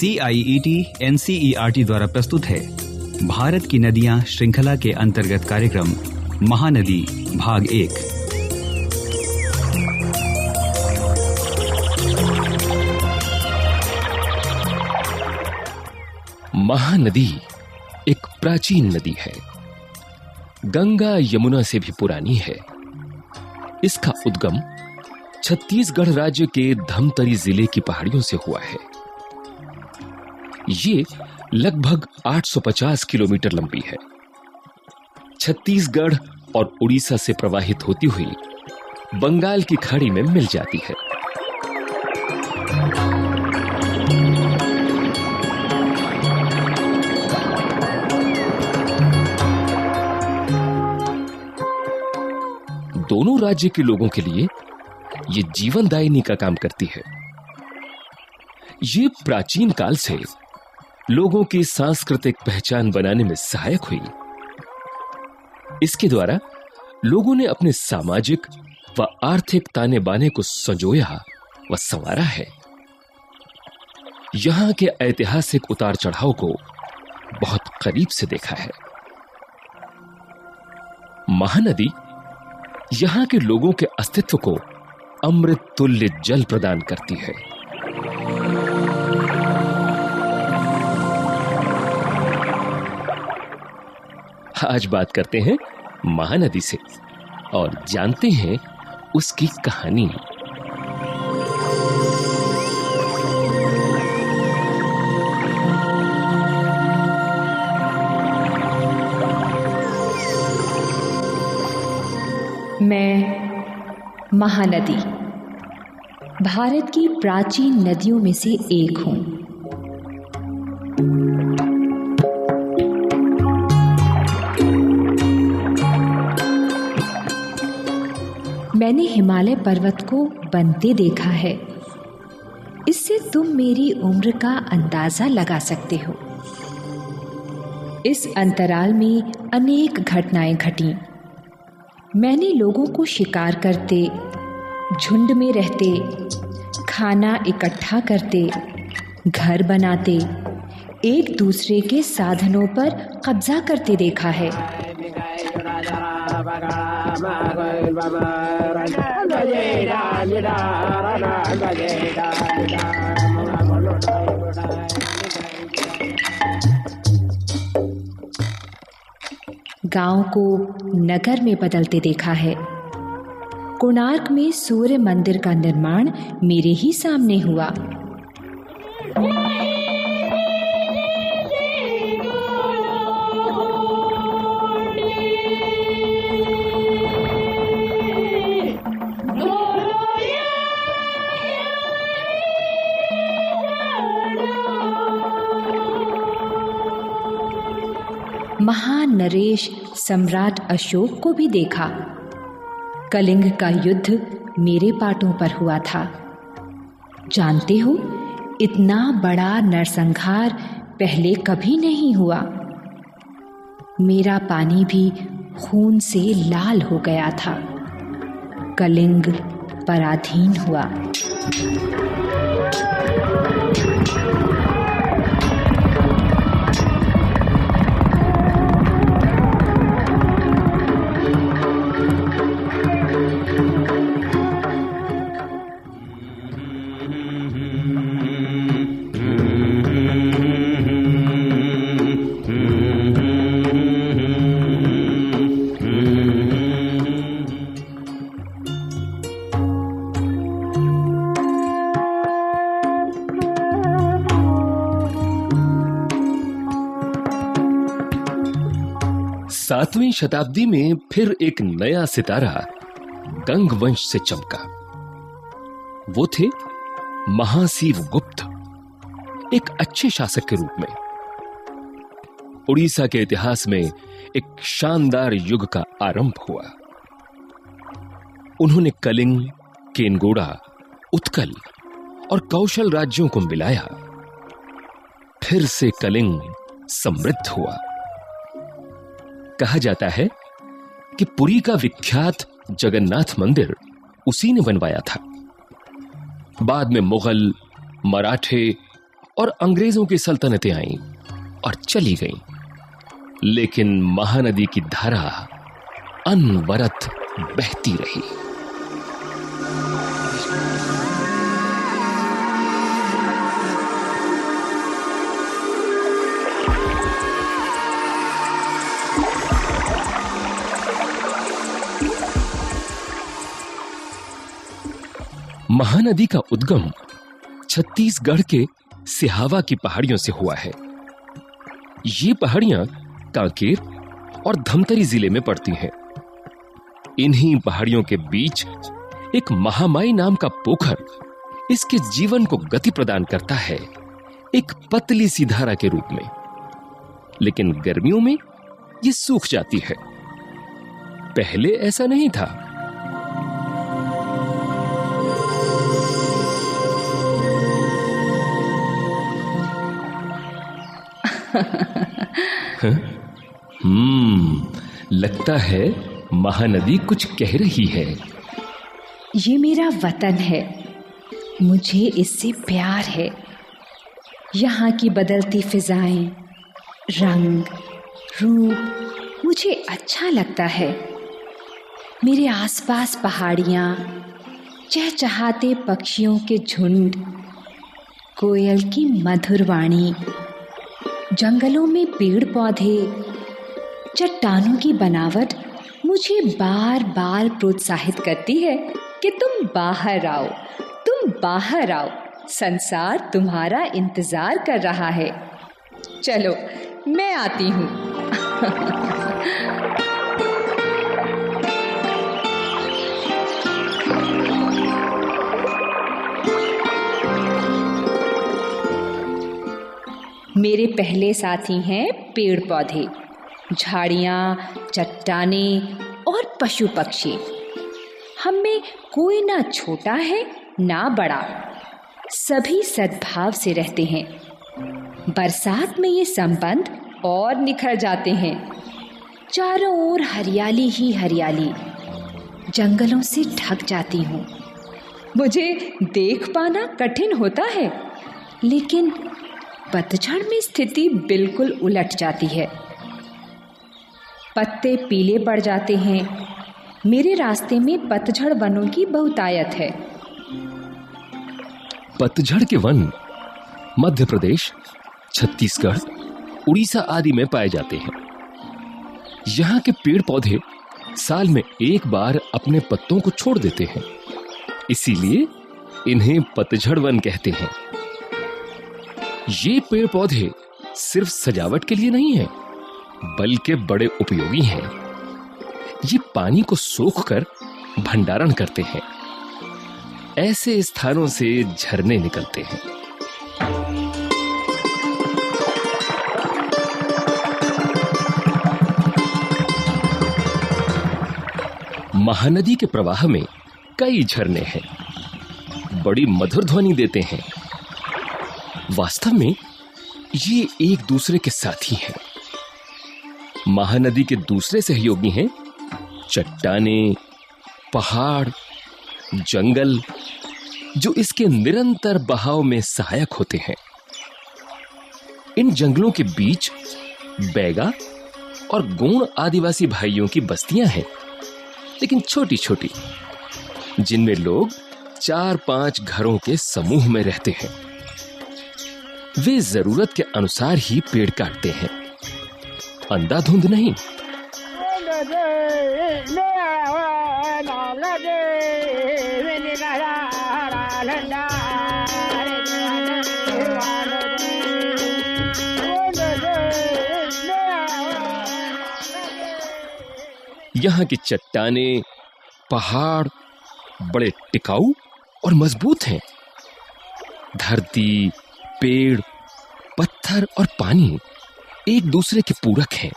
C I E T N C E R T द्वारा प्रस्तुत है। भारत की नदियाँ श्रृंखला के अंतर्गत कार्यक्रम, महानदी, भाग एक। महानदी एक प्राचीन नदी है। गंगा यमुना से भी पुरानी है। इसका उद्गम छत्तीसगढ़ राज्य के धमतरी ज़िले की पहाड़ियों से हुआ है। ये लगभग 850 किलोमीटर लंबी है। छत्तीसगढ़ और उड़ीसा से प्रवाहित होती हुई बंगाल की खाड़ी में मिल जाती है। दोनों राज्य के लोगों के लिए ये जीवनदायिनी का काम करती है। ये प्राचीन काल से लोगों की सांस्कृतिक पहचान बनाने में सहायक हुई। इसके द्वारा लोगों ने अपने सामाजिक व आर्थिक ताने बाने को संजोया व संवारा है। यहाँ के ऐतिहासिक उतार चढ़ाव को बहुत करीब से देखा है। महानदी यहाँ के लोगों के अस्तित्व को अमृत तुल्य जल प्रदान करती है। आज बात करते हैं महानदी से और जानते हैं उसकी कहानी। मैं महानदी। भारत की प्राचीन नदियों में से एक हूँ। मैंने हिमालय पर्वत को बनते देखा है। इससे तुम मेरी उम्र का अंदाज़ा लगा सकते हो। इस अंतराल में अनेक घटनाएँ घटी। मैंने लोगों को शिकार करते, झुंड में रहते, खाना इकट्ठा करते, घर बनाते, एक दूसरे के साधनों पर कब्जा करते देखा है। गाँव को नगर में बदलते देखा है। कोणार्क में सूर्य मंदिर का निर्माण मेरे ही सामने हुआ। सम्राट अशोक को भी देखा। कलिंग का युद्ध मेरे पाटों पर हुआ था। जानते हो, इतना बड़ा नरसंहार पहले कभी नहीं हुआ। मेरा पानी भी खून से लाल हो गया था। कलिंग पराधीन हुआ। सातवीं शताब्दी में फिर एक नया सितारा गंग वंश से चमका। वो थे महासीव गुप्त, एक अच्छे शासक के रूप में। उड़ीसा के इतिहास में एक शानदार युग का आरंभ हुआ। उन्होंने कलिंग, केनगोड़ा, उत्कल और कौशल राज्यों को मिलाया। फिर से कलिंग समृद्ध हुआ। कहा जाता है कि पुरी का विख्यात जगन्नाथ मंदिर उसी ने बनवाया था। बाद में मुगल, मराठे और अंग्रेज़ों की सल्तनतें आईं और चली गईं। लेकिन महानदी की धारा अनवरत बहती रही। महानदी का उद्गम छत्तीसगढ़ के सिहावा की पहाड़ियों से हुआ है। ये पहाड़ियाँ कांकेर और धमतरी ज़िले में पड़ती हैं। इन्हीं पहाड़ियों के बीच एक महामाई नाम का पोखर इसके जीवन को गति प्रदान करता है, एक पतली सी धारा के रूप में। लेकिन गर्मियों में ये सूख जाती है। पहले ऐसा नहीं था। हम्म लगता है महानदी कुछ कह रही है। ये मेरा वतन है। मुझे इससे प्यार है। यहाँ की बदलती फिजाएँ, रंग, रूप, मुझे अच्छा लगता है। मेरे आसपास पहाड़ियाँ, चहचहाते पक्षियों के झुंड, कोयल की मधुर वाणी जंगलों में पेड़ पौधे चट्टानों की बनावट मुझे बार बार प्रोत्साहित करती है कि तुम बाहर आओ, तुम बाहर आओ। संसार तुम्हारा इंतज़ार कर रहा है। चलो, मैं आती हूँ। मेरे पहले साथी हैं पेड़ पौधे झाड़ियाँ, चट्टाने और पशु पक्षी हम में कोई ना छोटा है, ना बड़ा। सभी सद्भाव से रहते हैं। बरसात में ये संबंध और निखर जाते हैं। चारों ओर हरियाली ही हरियाली। जंगलों से ढक जाती हूँ। मुझे देख पाना कठिन होता है, लेकिन पतझड़ में स्थिति बिल्कुल उलट जाती है। पत्ते पीले पड़ जाते हैं। मेरे रास्ते में पतझड़ वनों की बहुतायत है। पतझड़ के वन मध्य प्रदेश, छत्तीसगढ़, उड़ीसा आदि में पाए जाते हैं। यहाँ के पेड़ पौधे साल में एक बार अपने पत्तों को छोड़ देते हैं। इसीलिए इन्हें पतझड़ वन कहते हैं। ये पेड़ पौधे सिर्फ़ सजावट के लिए नहीं है, बल्कि बड़े उपयोगी हैं। ये पानी को सोख कर भंडारण करते हैं। ऐसे स्थानों से झरने निकलते हैं। महानदी के प्रवाह में कई झरने हैं। बड़ी मधुर ध्वनि देते हैं। वास्तव में ये एक दूसरे के साथी हैं। महानदी के दूसरे सहयोगी हैं, चट्टाने, पहाड़, जंगल, जो इसके निरंतर बहाव में सहायक होते हैं। इन जंगलों के बीच बैगा और गोण आदिवासी भाइयों की बस्तियाँ हैं, लेकिन छोटी छोटी जिनमें लोग चार पाँच घरों के समूह में रहते हैं। वे ज़रूरत के अनुसार ही पेड़ काटते हैं। अंधाधुंध नहीं। यहाँ की चट्टाने, पहाड़ बड़े टिकाऊ और मज़बूत हैं। धरती, पेड़ पत्थर और पानी एक दूसरे के पूरक हैं।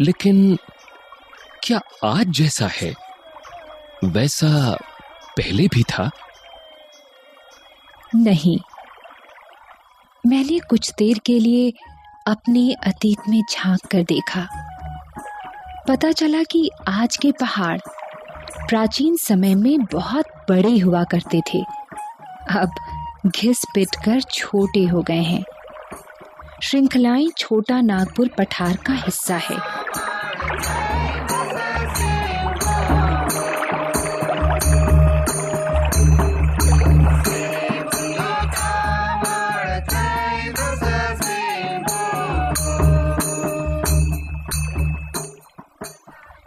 लेकिन क्या आज जैसा है, वैसा पहले भी था? नहीं। मैंने कुछ देर के लिए अपने अतीत में झाँक कर देखा। पता चला कि आज के पहाड़ प्राचीन समय में बहुत बड़े हुआ करते थे। अब घिस पिट कर छोटे हो गए हैं। श्रृंखलाएँ छोटा नागपुर पठार का हिस्सा है।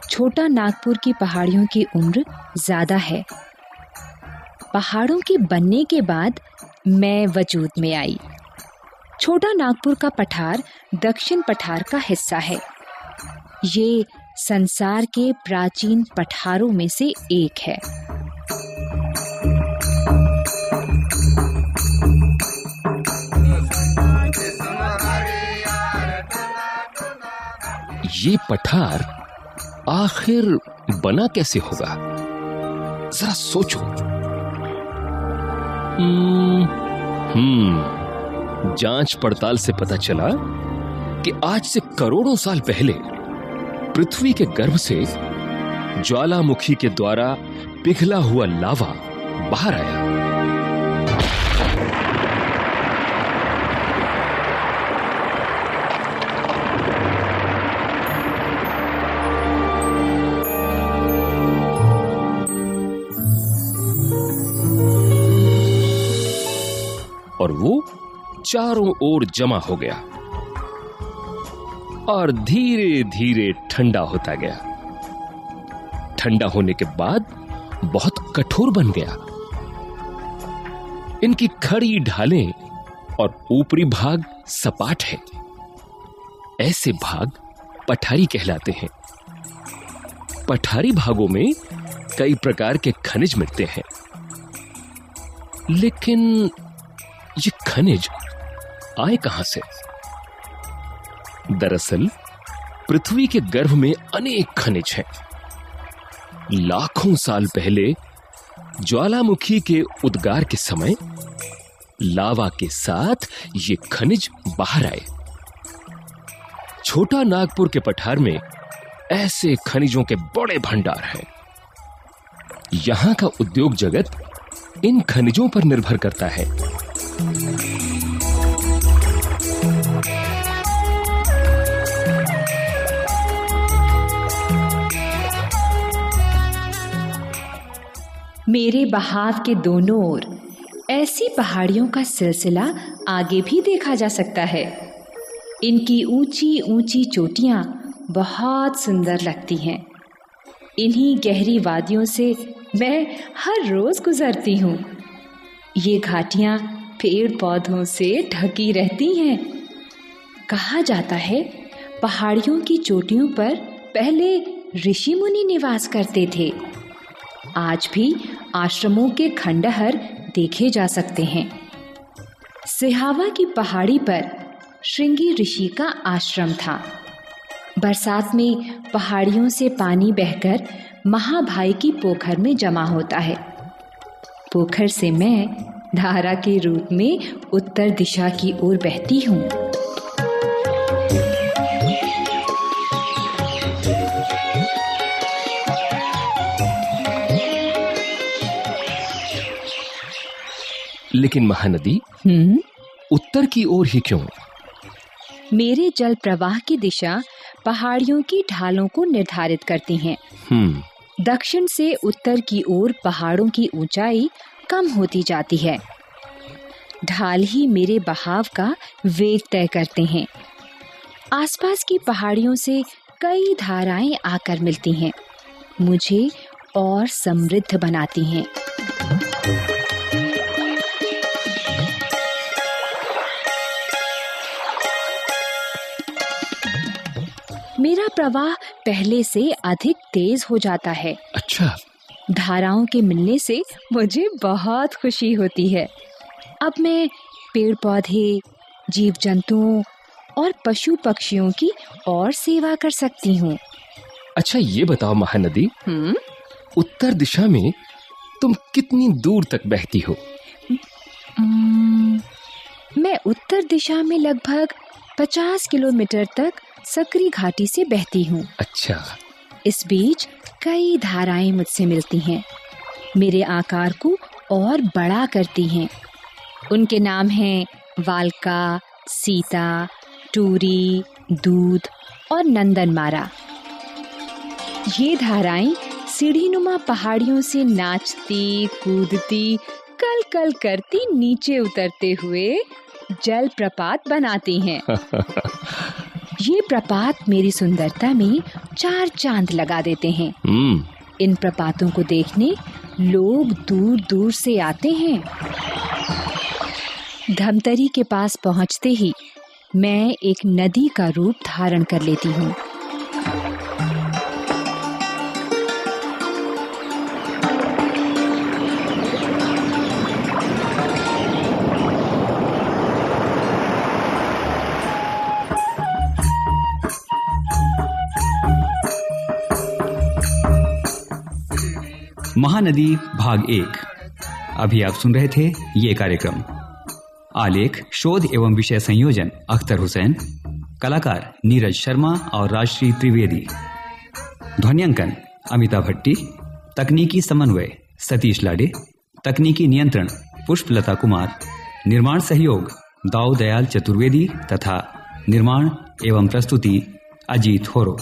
छोटा नागपुर की पहाड़ियों की उम्र ज़्यादा है। पहाड़ों के बनने के बाद मैं वजूद में आई। छोटा नागपुर का पठार दक्षिण पठार का हिस्सा है। ये संसार के प्राचीन पठारों में से एक है। ये पठार आखिर बना कैसे होगा? जरा सोचो। हम्म, जाँच पड़ताल से पता चला कि आज से करोड़ों साल पहले पृथ्वी के गर्भ से ज्वालामुखी के द्वारा पिघला हुआ लावा बाहर आया। और वो चारों ओर जमा हो गया और धीरे धीरे ठंडा होता गया। ठंडा होने के बाद बहुत कठोर बन गया। इनकी खड़ी ढालें और ऊपरी भाग सपाट है। ऐसे भाग पठारी कहलाते हैं। पठारी भागों में कई प्रकार के खनिज मिलते हैं। लेकिन ये खनिज आए कहाँ से? दरअसल, पृथ्वी के गर्भ में अनेक खनिज हैं। लाखों साल पहले, ज्वालामुखी के उद्गार के समय, लावा के साथ ये खनिज बाहर आए। छोटा नागपुर के पठार में ऐसे खनिजों के बड़े भंडार हैं। यहाँ का उद्योग जगत इन खनिजों पर निर्भर करता है। मेरे बहाव के दोनों ओर, ऐसी पहाड़ियों का सिलसिला आगे भी देखा जा सकता है। इनकी ऊँची ऊँची चोटियाँ बहुत सुंदर लगती हैं। इन्हीं गहरी वादियों से मैं हर रोज गुजरती हूँ। ये घाटियाँ पेड़ पौधों से ढकी रहती हैं। कहा जाता है, पहाड़ियों की चोटियों पर पहले ऋषि मुनि निवास करते थे। आज भी आश्रमों के खंडहर देखे जा सकते हैं। सिहावा की पहाड़ी पर श्रृंगी ऋषि का आश्रम था। बरसात में पहाड़ियों से पानी बहकर महाभाई की पोखर में जमा होता है। पोखर से मैं धारा के रूप में उत्तर दिशा की ओर बहती हूँ। लेकिन महानदी हम्म। उत्तर की ओर ही क्यों? मेरे जल प्रवाह की दिशा पहाड़ियों की ढालों को निर्धारित करती है। हम्म। दक्षिण से उत्तर की ओर पहाड़ों की ऊंचाई कम होती जाती है। ढाल ही मेरे बहाव का वेग तय करते हैं। आसपास की पहाड़ियों से कई धाराएँ आकर मिलती हैं। मुझे और समृद्ध बनाती हैं। मेरा प्रवाह पहले से अधिक तेज हो जाता है। अच्छा। धाराओं के मिलने से मुझे बहुत खुशी होती है। अब मैं पेड़ पौधे जीव जंतुओं और पशु पक्षियों की और सेवा कर सकती हूँ। अच्छा ये बताओ महानदी हम्म? उत्तर दिशा में तुम कितनी दूर तक बहती हो? मैं उत्तर दिशा में लगभग 50 किलोमीटर तक सकरी घाटी से बहती हूँ। अच्छा। इस बीच कई धाराएँ मुझसे मिलती हैं। मेरे आकार को और बड़ा करती हैं। उनके नाम हैं वालका, सीता, टूरी दूध और नंदनमारा। ये धाराएँ सीढ़ीनुमा पहाड़ियों से नाचती, कूदती कल कल करती, नीचे उतरते हुए जल प्रपात बनाती हैं। ये प्रपात मेरी सुंदरता में चार चाँद लगा देते हैं। हम्म। इन प्रपातों को देखने लोग दूर दूर से आते हैं। धमतरी के पास पहुँचते ही मैं एक नदी का रूप धारण कर लेती हूँ। महानदी भाग एक। अभी आप सुन रहे थे ये कार्यक्रम। आलेख, शोध एवं विषय संयोजन, अख्तर हुसैन। कलाकार, नीरज शर्मा और राजश्री त्रिवेदी। ध्वनियांकन, अमिता भट्टी। तकनीकी समन्वय, सतीश लाडे। तकनीकी नियंत्रण, पुष्पलता कुमार। निर्माण सहयोग दाऊ दयाल चतुर्वेदी तथा निर्माण एवं प्रस्तुति, अजीत होरो।